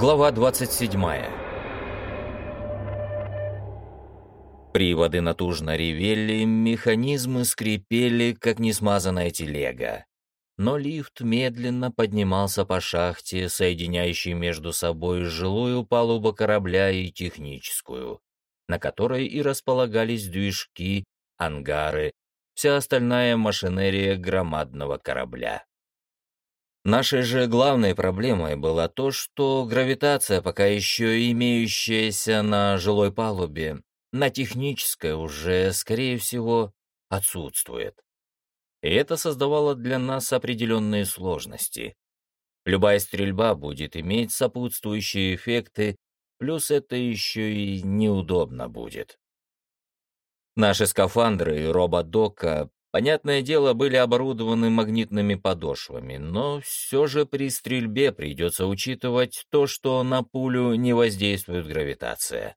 Глава 27. Приводы натужно ревели, механизмы скрипели, как несмазанная телега. Но лифт медленно поднимался по шахте, соединяющей между собой жилую палубу корабля и техническую, на которой и располагались движки, ангары, вся остальная машинерия громадного корабля. Нашей же главной проблемой было то, что гравитация, пока еще имеющаяся на жилой палубе, на технической уже, скорее всего, отсутствует. И это создавало для нас определенные сложности. Любая стрельба будет иметь сопутствующие эффекты, плюс это еще и неудобно будет. Наши скафандры и робот-дока Понятное дело, были оборудованы магнитными подошвами, но все же при стрельбе придется учитывать то, что на пулю не воздействует гравитация.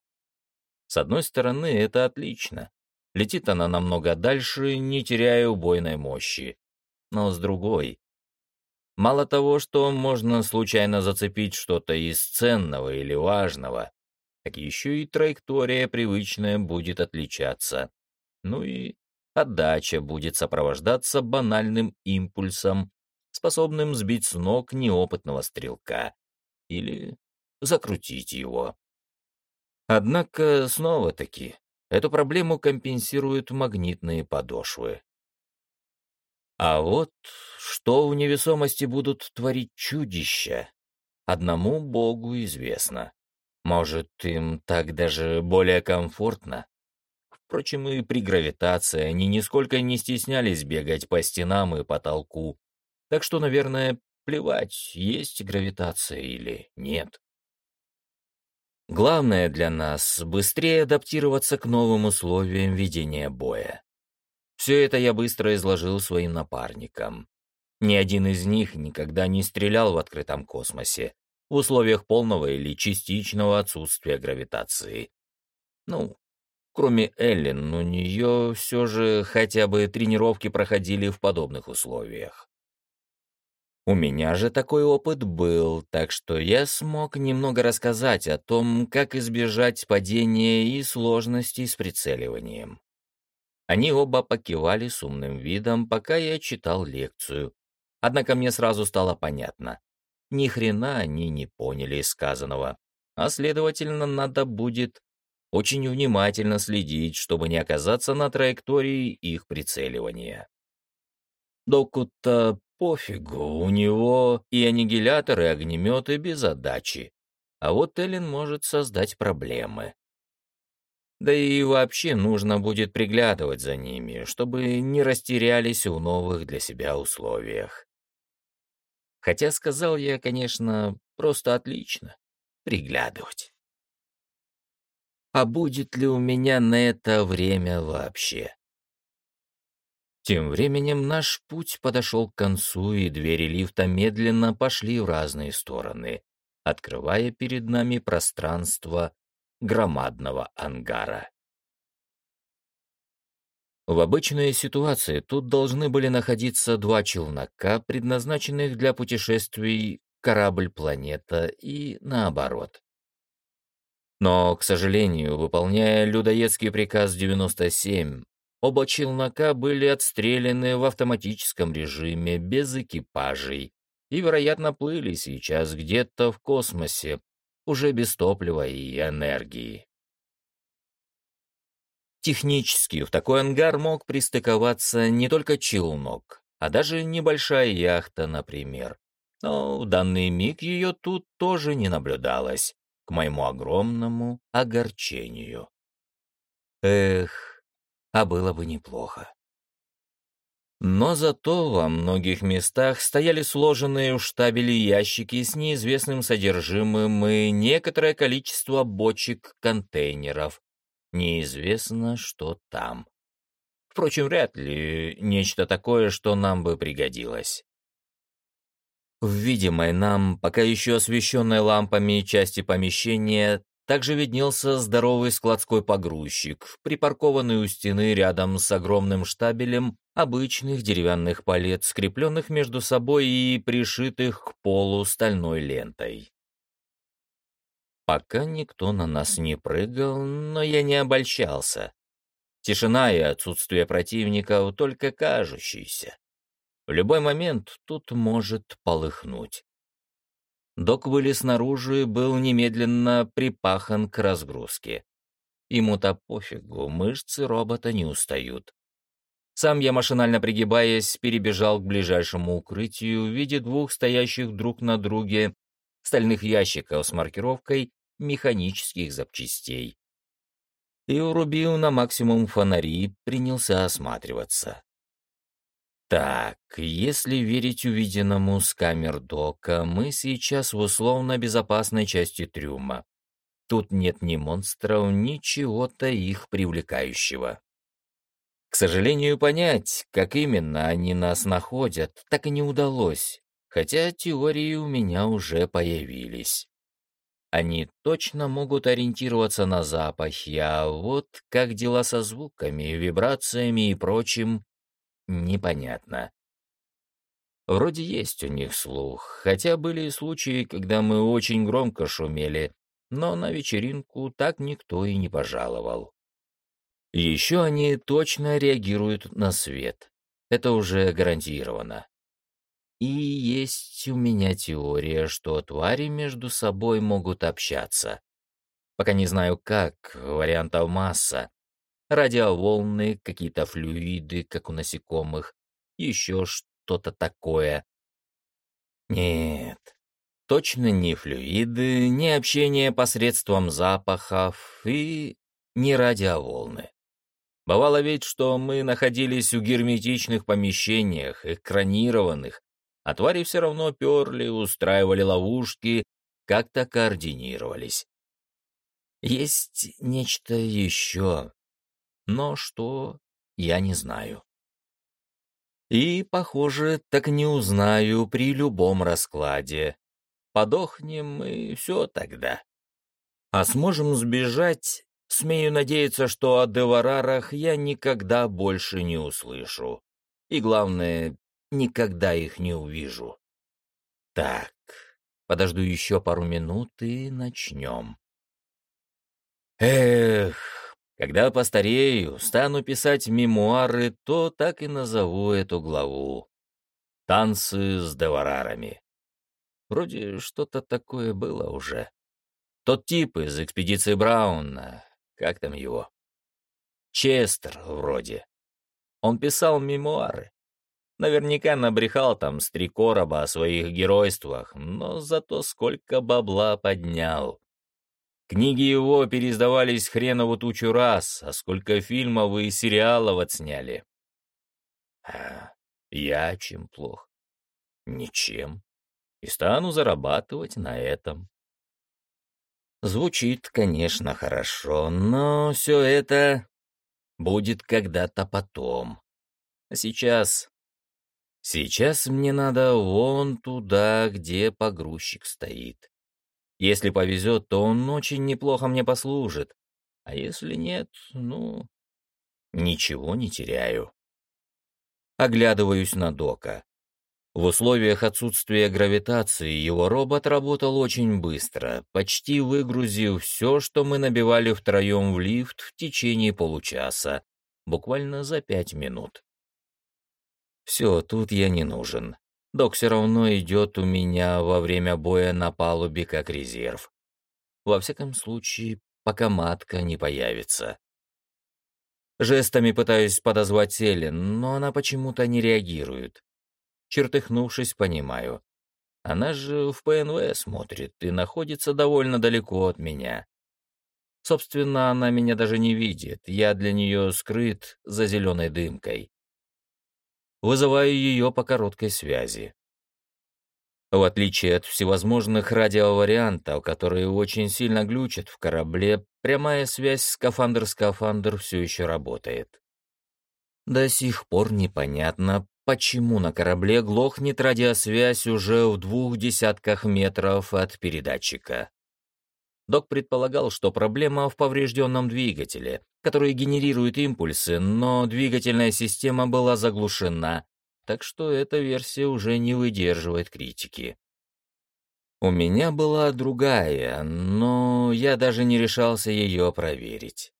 С одной стороны, это отлично. Летит она намного дальше, не теряя убойной мощи. Но с другой... Мало того, что можно случайно зацепить что-то из ценного или важного, так еще и траектория привычная будет отличаться. Ну и отдача будет сопровождаться банальным импульсом, способным сбить с ног неопытного стрелка или закрутить его. Однако, снова-таки, эту проблему компенсируют магнитные подошвы. А вот что в невесомости будут творить чудища, одному Богу известно. Может, им так даже более комфортно? Впрочем, и при гравитации они нисколько не стеснялись бегать по стенам и потолку. Так что, наверное, плевать, есть гравитация или нет. Главное для нас — быстрее адаптироваться к новым условиям ведения боя. Все это я быстро изложил своим напарникам. Ни один из них никогда не стрелял в открытом космосе, в условиях полного или частичного отсутствия гравитации. Ну, Кроме Эллен, у нее все же хотя бы тренировки проходили в подобных условиях. У меня же такой опыт был, так что я смог немного рассказать о том, как избежать падения и сложностей с прицеливанием. Они оба покивали с умным видом, пока я читал лекцию. Однако мне сразу стало понятно. Ни хрена они не поняли сказанного, а следовательно, надо будет очень внимательно следить, чтобы не оказаться на траектории их прицеливания. Доку-то пофигу, у него и аннигиляторы, и огнеметы без отдачи. А вот Эллен может создать проблемы. Да и вообще нужно будет приглядывать за ними, чтобы не растерялись в новых для себя условиях. Хотя сказал я, конечно, просто отлично. Приглядывать а будет ли у меня на это время вообще. Тем временем наш путь подошел к концу, и двери лифта медленно пошли в разные стороны, открывая перед нами пространство громадного ангара. В обычной ситуации тут должны были находиться два челнока, предназначенных для путешествий корабль-планета и наоборот. Но, к сожалению, выполняя людоедский приказ 97, оба челнока были отстреляны в автоматическом режиме без экипажей и, вероятно, плыли сейчас где-то в космосе, уже без топлива и энергии. Технически в такой ангар мог пристыковаться не только челнок, а даже небольшая яхта, например. Но в данный миг ее тут тоже не наблюдалось моему огромному огорчению. Эх, а было бы неплохо. Но зато во многих местах стояли сложенные в штабеле ящики с неизвестным содержимым и некоторое количество бочек-контейнеров. Неизвестно, что там. Впрочем, вряд ли нечто такое, что нам бы пригодилось. В видимой нам, пока еще освещенной лампами части помещения, также виднелся здоровый складской погрузчик, припаркованный у стены рядом с огромным штабелем обычных деревянных палет, скрепленных между собой и пришитых к полу стальной лентой. Пока никто на нас не прыгал, но я не обольщался. Тишина и отсутствие противников только кажущиеся. В любой момент тут может полыхнуть. Док вылез наружу и был немедленно припахан к разгрузке. Ему-то пофигу, мышцы робота не устают. Сам я, машинально пригибаясь, перебежал к ближайшему укрытию в виде двух стоящих друг на друге стальных ящиков с маркировкой механических запчастей. И, урубил на максимум фонари, принялся осматриваться. Так, если верить увиденному с камер дока, мы сейчас в условно безопасной части трюма. Тут нет ни монстров, ни чего-то их привлекающего. К сожалению, понять, как именно они нас находят, так и не удалось, хотя теории у меня уже появились. Они точно могут ориентироваться на запахи, а вот как дела со звуками, вибрациями и прочим, непонятно. Вроде есть у них слух, хотя были случаи, когда мы очень громко шумели, но на вечеринку так никто и не пожаловал. Еще они точно реагируют на свет. Это уже гарантировано. И есть у меня теория, что твари между собой могут общаться. Пока не знаю как, вариантов масса. Радиоволны, какие-то флюиды, как у насекомых, еще что-то такое. Нет, точно не флюиды, не общение посредством запахов и не радиоволны. Бывало ведь, что мы находились в герметичных помещениях, экранированных, а твари все равно перли, устраивали ловушки, как-то координировались. Есть нечто еще, но что, я не знаю. И, похоже, так не узнаю при любом раскладе. Подохнем, и все тогда. А сможем сбежать, Смею надеяться, что о Деварарах я никогда больше не услышу. И главное, никогда их не увижу. Так, подожду еще пару минут и начнем. Эх, когда постарею, стану писать мемуары, то так и назову эту главу. «Танцы с деварарами». Вроде что-то такое было уже. Тот тип из экспедиции Брауна, как там его? Честер, вроде. Он писал мемуары. Наверняка набрехал там с три короба о своих геройствах, но зато сколько бабла поднял. Книги его переиздавались хренову тучу раз, а сколько фильмов и сериалов отсняли. А я чем плох? Ничем. И стану зарабатывать на этом. Звучит, конечно, хорошо, но все это будет когда-то потом. А сейчас... Сейчас мне надо вон туда, где погрузчик стоит. Если повезет, то он очень неплохо мне послужит. А если нет, ну... Ничего не теряю. Оглядываюсь на Дока. В условиях отсутствия гравитации его робот работал очень быстро, почти выгрузив все, что мы набивали втроем в лифт в течение получаса, буквально за пять минут. Все, тут я не нужен. Док все равно идет у меня во время боя на палубе как резерв. Во всяком случае, пока матка не появится. Жестами пытаюсь подозвать Эллен, но она почему-то не реагирует. Чертыхнувшись, понимаю. Она же в ПНВ смотрит и находится довольно далеко от меня. Собственно, она меня даже не видит, я для нее скрыт за зеленой дымкой. Вызываю ее по короткой связи. В отличие от всевозможных радиовариантов, которые очень сильно глючат в корабле, прямая связь скафандр-скафандр все еще работает. До сих пор непонятно, почему на корабле глохнет радиосвязь уже в двух десятках метров от передатчика. Док предполагал, что проблема в поврежденном двигателе, который генерирует импульсы, но двигательная система была заглушена, так что эта версия уже не выдерживает критики. У меня была другая, но я даже не решался ее проверить.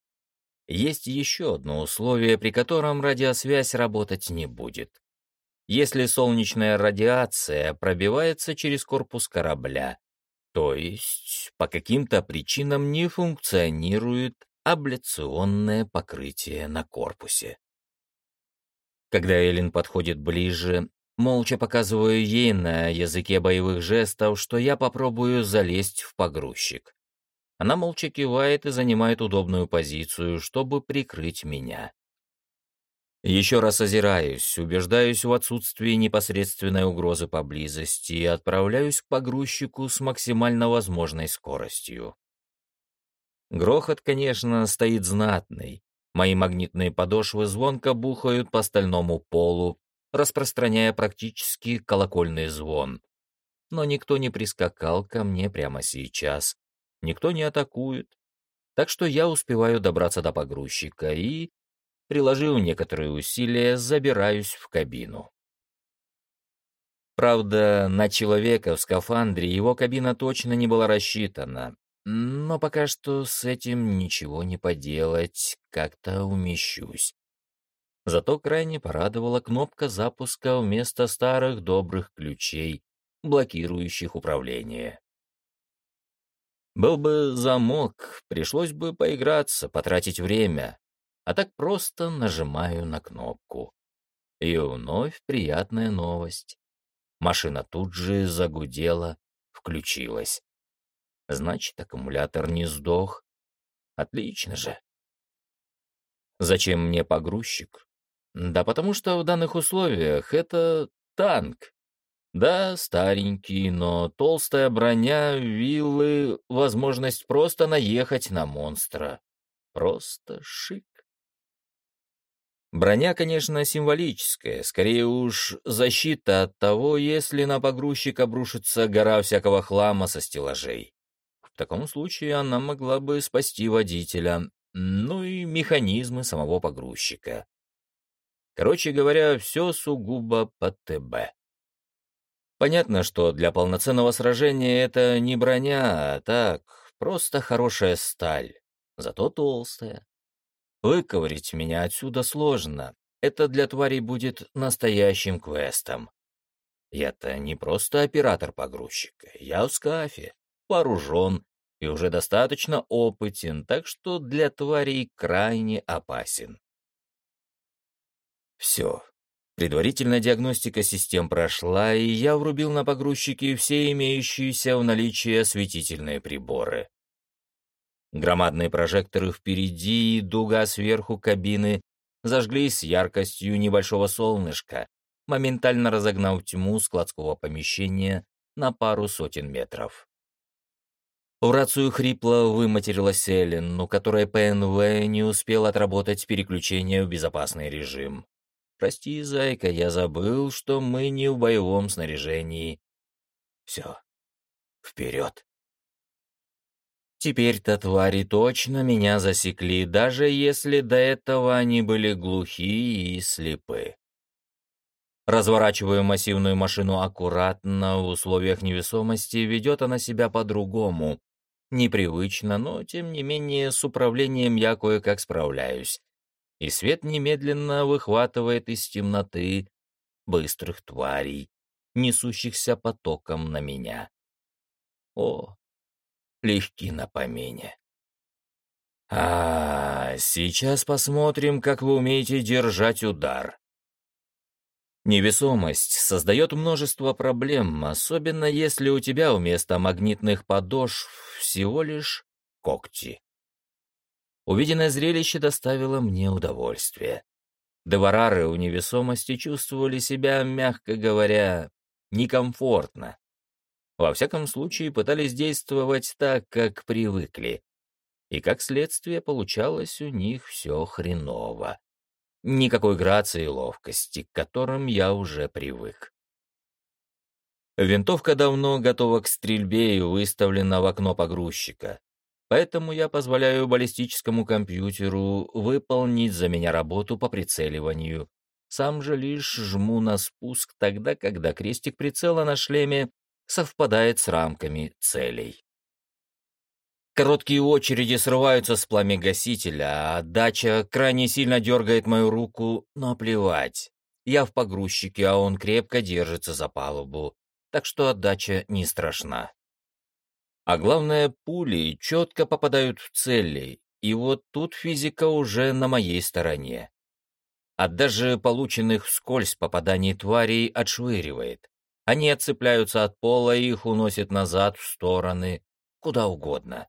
Есть еще одно условие, при котором радиосвязь работать не будет. Если солнечная радиация пробивается через корпус корабля, то есть по каким-то причинам не функционирует абляционное покрытие на корпусе. Когда Эллен подходит ближе, молча показываю ей на языке боевых жестов, что я попробую залезть в погрузчик. Она молча кивает и занимает удобную позицию, чтобы прикрыть меня. Еще раз озираюсь, убеждаюсь в отсутствии непосредственной угрозы поблизости и отправляюсь к погрузчику с максимально возможной скоростью. Грохот, конечно, стоит знатный. Мои магнитные подошвы звонко бухают по стальному полу, распространяя практически колокольный звон. Но никто не прискакал ко мне прямо сейчас. Никто не атакует. Так что я успеваю добраться до погрузчика и, приложив некоторые усилия, забираюсь в кабину. Правда, на человека в скафандре его кабина точно не была рассчитана, но пока что с этим ничего не поделать, как-то умещусь. Зато крайне порадовала кнопка запуска вместо старых добрых ключей, блокирующих управление. Был бы замок, пришлось бы поиграться, потратить время, а так просто нажимаю на кнопку. И вновь приятная новость. Машина тут же загудела, включилась. Значит, аккумулятор не сдох. Отлично же. Зачем мне погрузчик? Да потому что в данных условиях это танк. Да, старенький, но толстая броня, виллы, возможность просто наехать на монстра. Просто шик. Броня, конечно, символическая, скорее уж защита от того, если на погрузчик обрушится гора всякого хлама со стеллажей. В таком случае она могла бы спасти водителя, ну и механизмы самого погрузчика. Короче говоря, все сугубо по ТБ. Понятно, что для полноценного сражения это не броня, а так, просто хорошая сталь, зато толстая. Выковырить меня отсюда сложно, это для тварей будет настоящим квестом. Я-то не просто оператор погрузчика, я в скафе, вооружен и уже достаточно опытен, так что для тварей крайне опасен. Все. Предварительная диагностика систем прошла, и я врубил на погрузчике все имеющиеся в наличии осветительные приборы. Громадные прожекторы впереди и дуга сверху кабины зажглись яркостью небольшого солнышка, моментально разогнав тьму складского помещения на пару сотен метров. В рацию хрипло выматерилась Эллен, у которой ПНВ не успел отработать переключение в безопасный режим. Прости, зайка, я забыл, что мы не в боевом снаряжении. Все. Вперед. Теперь-то твари точно меня засекли, даже если до этого они были глухи и слепы. Разворачиваю массивную машину аккуратно, в условиях невесомости ведет она себя по-другому. Непривычно, но тем не менее с управлением я кое-как справляюсь и свет немедленно выхватывает из темноты быстрых тварей, несущихся потоком на меня. О, легки на помине. А, сейчас посмотрим, как вы умеете держать удар. Невесомость создает множество проблем, особенно если у тебя вместо магнитных подошв всего лишь когти. Увиденное зрелище доставило мне удовольствие. Деварары у невесомости чувствовали себя, мягко говоря, некомфортно. Во всяком случае, пытались действовать так, как привыкли. И как следствие, получалось у них все хреново. Никакой грации и ловкости, к которым я уже привык. Винтовка давно готова к стрельбе и выставлена в окно погрузчика. Поэтому я позволяю баллистическому компьютеру выполнить за меня работу по прицеливанию. Сам же лишь жму на спуск тогда, когда крестик прицела на шлеме совпадает с рамками целей. Короткие очереди срываются с пламя-гасителя, а отдача крайне сильно дергает мою руку, но плевать. Я в погрузчике, а он крепко держится за палубу, так что отдача не страшна. А главное, пули четко попадают в цели, и вот тут физика уже на моей стороне. От даже полученных вскользь попаданий тварей отшвыривает. Они отцепляются от пола и их уносят назад, в стороны, куда угодно.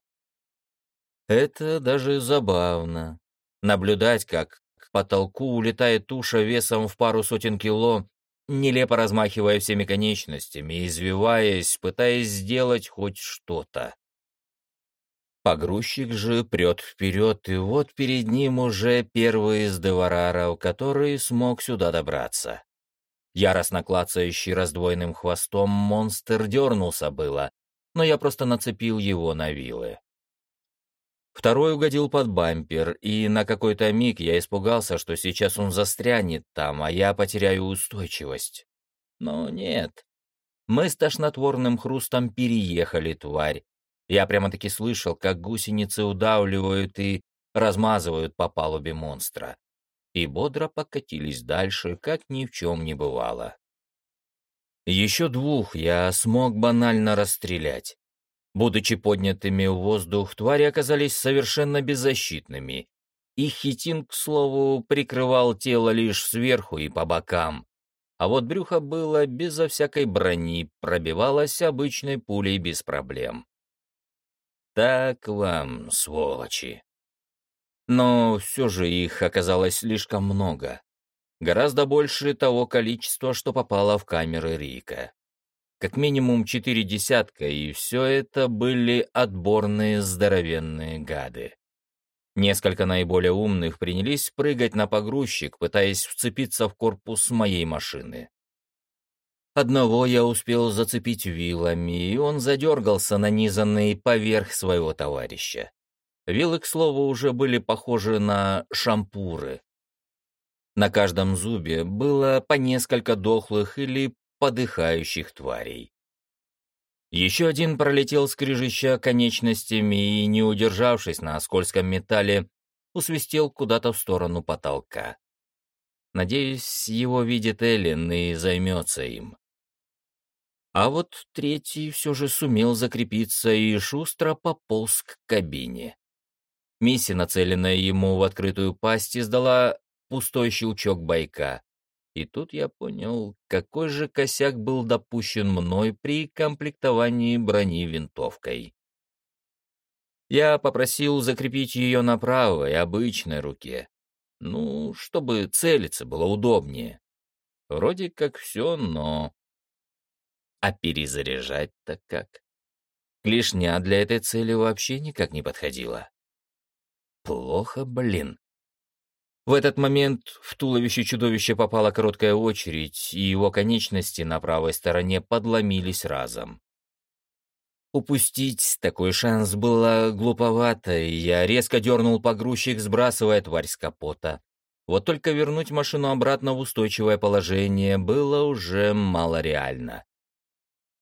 Это даже забавно. Наблюдать, как к потолку улетает туша весом в пару сотен кило, нелепо размахивая всеми конечностями, извиваясь, пытаясь сделать хоть что-то. Погрузчик же прет вперед, и вот перед ним уже первый из девараров, который смог сюда добраться. Яростно клацающий раздвоенным хвостом монстр дернулся было, но я просто нацепил его на вилы. Второй угодил под бампер, и на какой-то миг я испугался, что сейчас он застрянет там, а я потеряю устойчивость. Но нет. Мы с тошнотворным хрустом переехали тварь. Я прямо-таки слышал, как гусеницы удавливают и размазывают по палубе монстра. И бодро покатились дальше, как ни в чем не бывало. Еще двух я смог банально расстрелять. Будучи поднятыми в воздух, твари оказались совершенно беззащитными. Их хитин, к слову, прикрывал тело лишь сверху и по бокам. А вот брюхо было безо всякой брони, пробивалось обычной пулей без проблем. Так вам, сволочи. Но все же их оказалось слишком много. Гораздо больше того количества, что попало в камеры Рика как минимум четыре десятка, и все это были отборные здоровенные гады. Несколько наиболее умных принялись прыгать на погрузчик, пытаясь вцепиться в корпус моей машины. Одного я успел зацепить вилами, и он задергался, нанизанный поверх своего товарища. Вилы, к слову, уже были похожи на шампуры. На каждом зубе было по несколько дохлых или подыхающих тварей. Еще один пролетел скрежеща конечностями и, не удержавшись на скользком металле, усвистел куда-то в сторону потолка. Надеюсь, его видит Эллен и займется им. А вот третий все же сумел закрепиться и шустро пополз к кабине. Миссия, нацеленная ему в открытую пасть, издала пустой щелчок байка. И тут я понял, какой же косяк был допущен мной при комплектовании брони винтовкой. Я попросил закрепить ее на правой, обычной руке. Ну, чтобы целиться было удобнее. Вроде как все, но... А перезаряжать-то как? Клешня для этой цели вообще никак не подходила. Плохо, блин. В этот момент в туловище чудовища попала короткая очередь, и его конечности на правой стороне подломились разом. Упустить такой шанс было глуповато, и я резко дернул погрузчик, сбрасывая тварь с капота. Вот только вернуть машину обратно в устойчивое положение было уже малореально.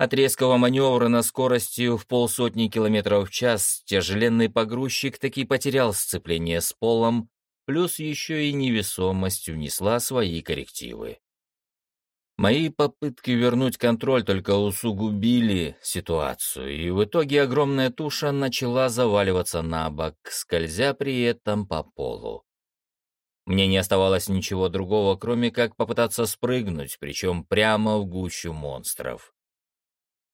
От резкого маневра на скорости в полсотни километров в час тяжеленный погрузчик таки потерял сцепление с полом, плюс еще и невесомость внесла свои коррективы. Мои попытки вернуть контроль только усугубили ситуацию, и в итоге огромная туша начала заваливаться на бок, скользя при этом по полу. Мне не оставалось ничего другого, кроме как попытаться спрыгнуть, причем прямо в гущу монстров.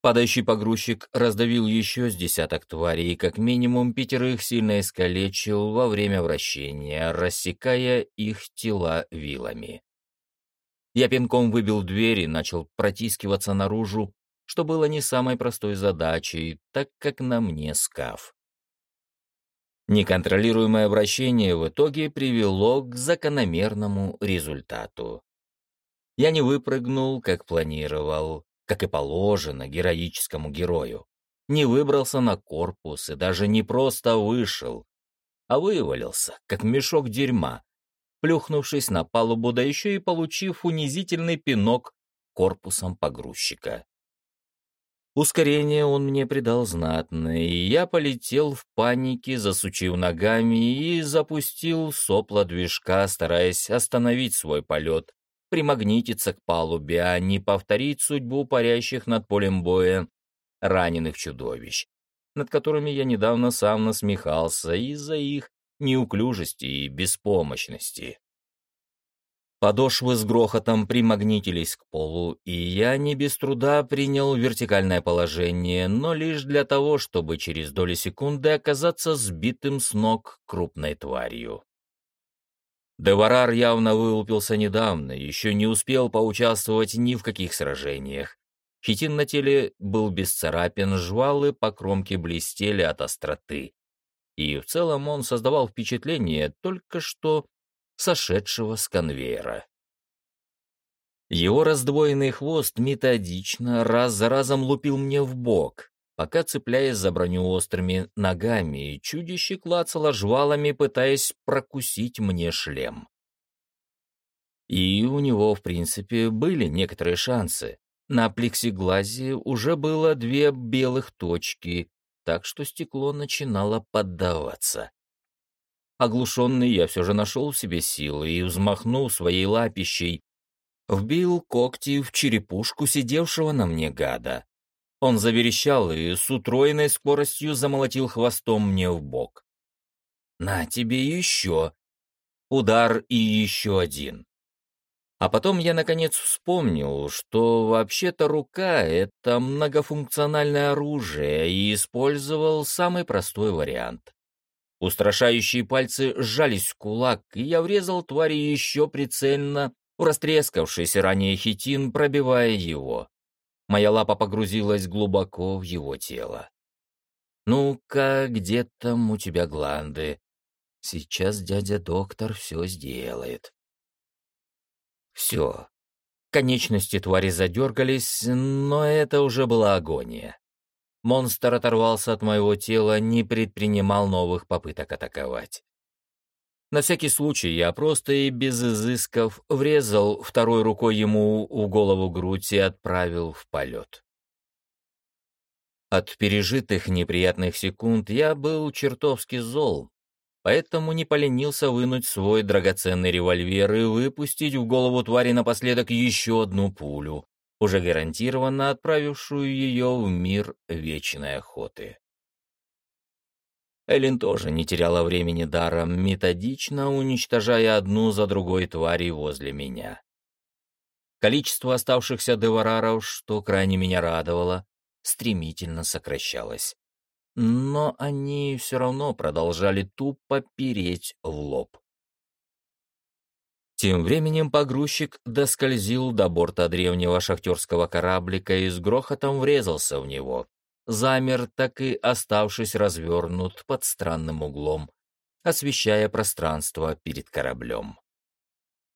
Падающий погрузчик раздавил еще с десяток тварей как минимум пятерых сильно искалечил во время вращения, рассекая их тела вилами. Я пинком выбил дверь и начал протискиваться наружу, что было не самой простой задачей, так как на мне скаф. Неконтролируемое вращение в итоге привело к закономерному результату. Я не выпрыгнул, как планировал, как и положено героическому герою. Не выбрался на корпус и даже не просто вышел, а вывалился, как мешок дерьма, плюхнувшись на палубу, да еще и получив унизительный пинок корпусом погрузчика. Ускорение он мне придал знатное, и я полетел в панике, засучив ногами и запустил сопла движка, стараясь остановить свой полет, примагнититься к палубе, а не повторить судьбу парящих над полем боя раненых чудовищ, над которыми я недавно сам насмехался из-за их неуклюжести и беспомощности. Подошвы с грохотом примагнитились к полу, и я не без труда принял вертикальное положение, но лишь для того, чтобы через доли секунды оказаться сбитым с ног крупной тварью. Деварар явно вылупился недавно, еще не успел поучаствовать ни в каких сражениях. Хитин на теле был без царапин, жвалы по кромке блестели от остроты. И в целом он создавал впечатление только что сошедшего с конвейера. Его раздвоенный хвост методично раз за разом лупил мне в бок, пока, цепляясь за броню острыми ногами, чудище клацало жвалами, пытаясь прокусить мне шлем. И у него, в принципе, были некоторые шансы. На плексиглазе уже было две белых точки, так что стекло начинало поддаваться. Оглушенный я все же нашел в себе силы и, взмахнул своей лапищей, вбил когти в черепушку сидевшего на мне гада. Он заверещал и с утроенной скоростью замолотил хвостом мне в бок. «На тебе еще!» Удар и еще один. А потом я наконец вспомнил, что вообще-то рука — это многофункциональное оружие, и использовал самый простой вариант. Устрашающие пальцы сжались в кулак, и я врезал твари еще прицельно в растрескавшийся ранее хитин, пробивая его. Моя лапа погрузилась глубоко в его тело. «Ну-ка, где там у тебя гланды? Сейчас дядя-доктор все сделает». Все. Конечности твари задергались, но это уже была агония. Монстр оторвался от моего тела, не предпринимал новых попыток атаковать. На всякий случай я просто и без изысков врезал второй рукой ему в голову грудь и отправил в полет. От пережитых неприятных секунд я был чертовски зол, поэтому не поленился вынуть свой драгоценный револьвер и выпустить в голову твари напоследок еще одну пулю, уже гарантированно отправившую ее в мир вечной охоты. Эллен тоже не теряла времени даром, методично уничтожая одну за другой твари возле меня. Количество оставшихся девараров, что крайне меня радовало, стремительно сокращалось. Но они все равно продолжали тупо переть в лоб. Тем временем погрузчик доскользил до борта древнего шахтерского кораблика и с грохотом врезался в него. Замер, так и оставшись развернут под странным углом, освещая пространство перед кораблем.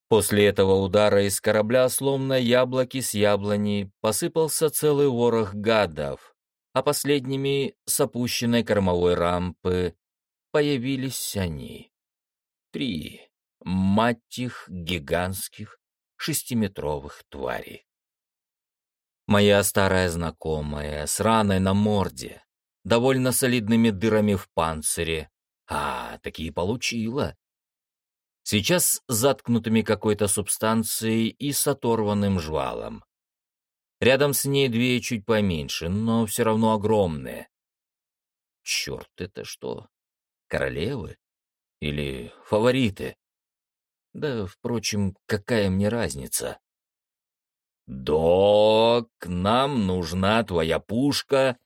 После этого удара из корабля, словно яблоки с яблони, посыпался целый ворох гадов, а последними с опущенной кормовой рампы появились они. Три мать их, гигантских шестиметровых тварей. Моя старая знакомая, с раной на морде, довольно солидными дырами в панцире. А, такие получила. Сейчас заткнутыми какой-то субстанцией и с оторванным жвалом. Рядом с ней две чуть поменьше, но все равно огромные. Черт, это что, королевы? Или фавориты? Да, впрочем, какая мне разница? «Док, нам нужна твоя пушка».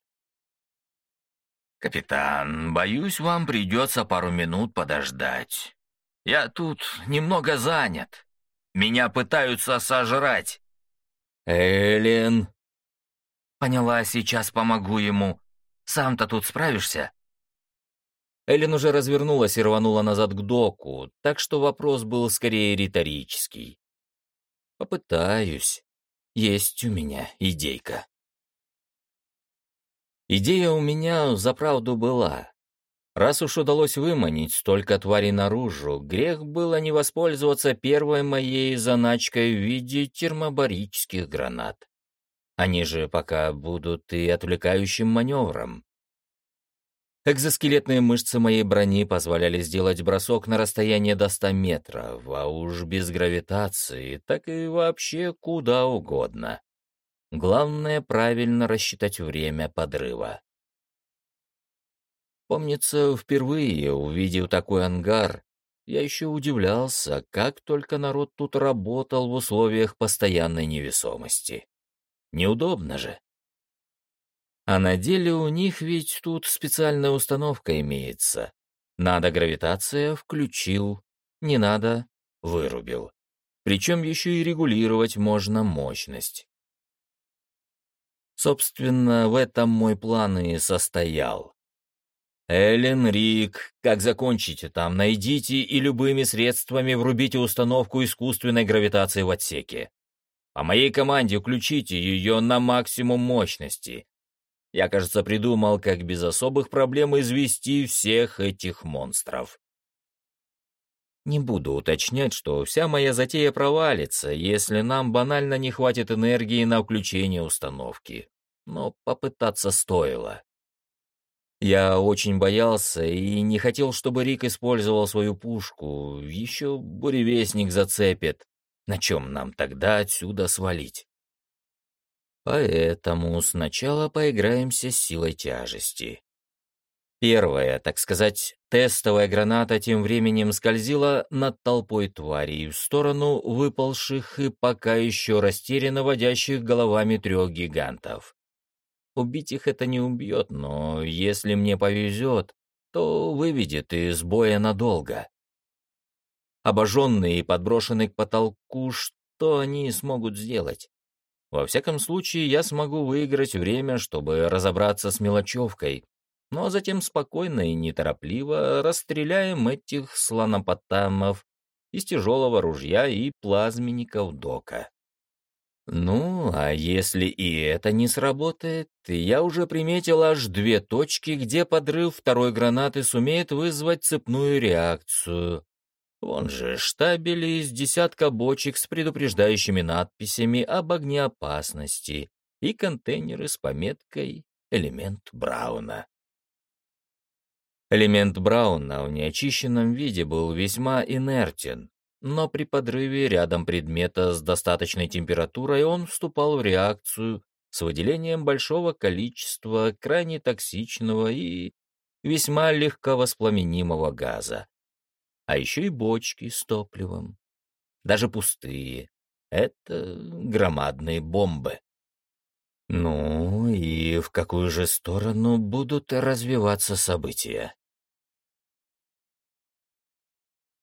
«Капитан, боюсь, вам придется пару минут подождать. Я тут немного занят. Меня пытаются сожрать». «Эллен...» «Поняла, сейчас помогу ему. Сам-то тут справишься?» Эллен уже развернулась и рванула назад к доку, так что вопрос был скорее риторический. «Попытаюсь. Есть у меня идейка». Идея у меня заправду была. Раз уж удалось выманить столько тварей наружу, грех было не воспользоваться первой моей заначкой в виде термобарических гранат. Они же пока будут и отвлекающим маневром. Экзоскелетные мышцы моей брони позволяли сделать бросок на расстояние до 100 метров, а уж без гравитации, так и вообще куда угодно. Главное — правильно рассчитать время подрыва. Помнится, впервые, увидев такой ангар, я еще удивлялся, как только народ тут работал в условиях постоянной невесомости. Неудобно же. А на деле у них ведь тут специальная установка имеется. Надо гравитация — включил, не надо — вырубил. Причем еще и регулировать можно мощность. Собственно, в этом мой план и состоял. Эллен, Рик, как закончите там, найдите и любыми средствами врубите установку искусственной гравитации в отсеке. По моей команде включите ее на максимум мощности. Я, кажется, придумал, как без особых проблем извести всех этих монстров. Не буду уточнять, что вся моя затея провалится, если нам банально не хватит энергии на включение установки. Но попытаться стоило. Я очень боялся и не хотел, чтобы Рик использовал свою пушку. Еще буревестник зацепит. На чем нам тогда отсюда свалить? Поэтому сначала поиграемся с силой тяжести. Первая, так сказать, тестовая граната тем временем скользила над толпой тварей в сторону выпалших и пока еще растерянно водящих головами трех гигантов. Убить их это не убьет, но если мне повезет, то выведет из боя надолго обожженные и подброшенные к потолку, что они смогут сделать? Во всяком случае, я смогу выиграть время, чтобы разобраться с мелочевкой, но затем спокойно и неторопливо расстреляем этих слонопотамов из тяжелого ружья и плазменников дока. Ну, а если и это не сработает, я уже приметил аж две точки, где подрыв второй гранаты сумеет вызвать цепную реакцию, Вон же штабели из десятка бочек с предупреждающими надписями об огнеопасности и контейнеры с пометкой «Элемент Брауна». Элемент Брауна в неочищенном виде был весьма инертен, но при подрыве рядом предмета с достаточной температурой он вступал в реакцию с выделением большого количества крайне токсичного и весьма легко воспламенимого газа а еще и бочки с топливом. Даже пустые. Это громадные бомбы. Ну и в какую же сторону будут развиваться события?